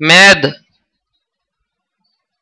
Mad.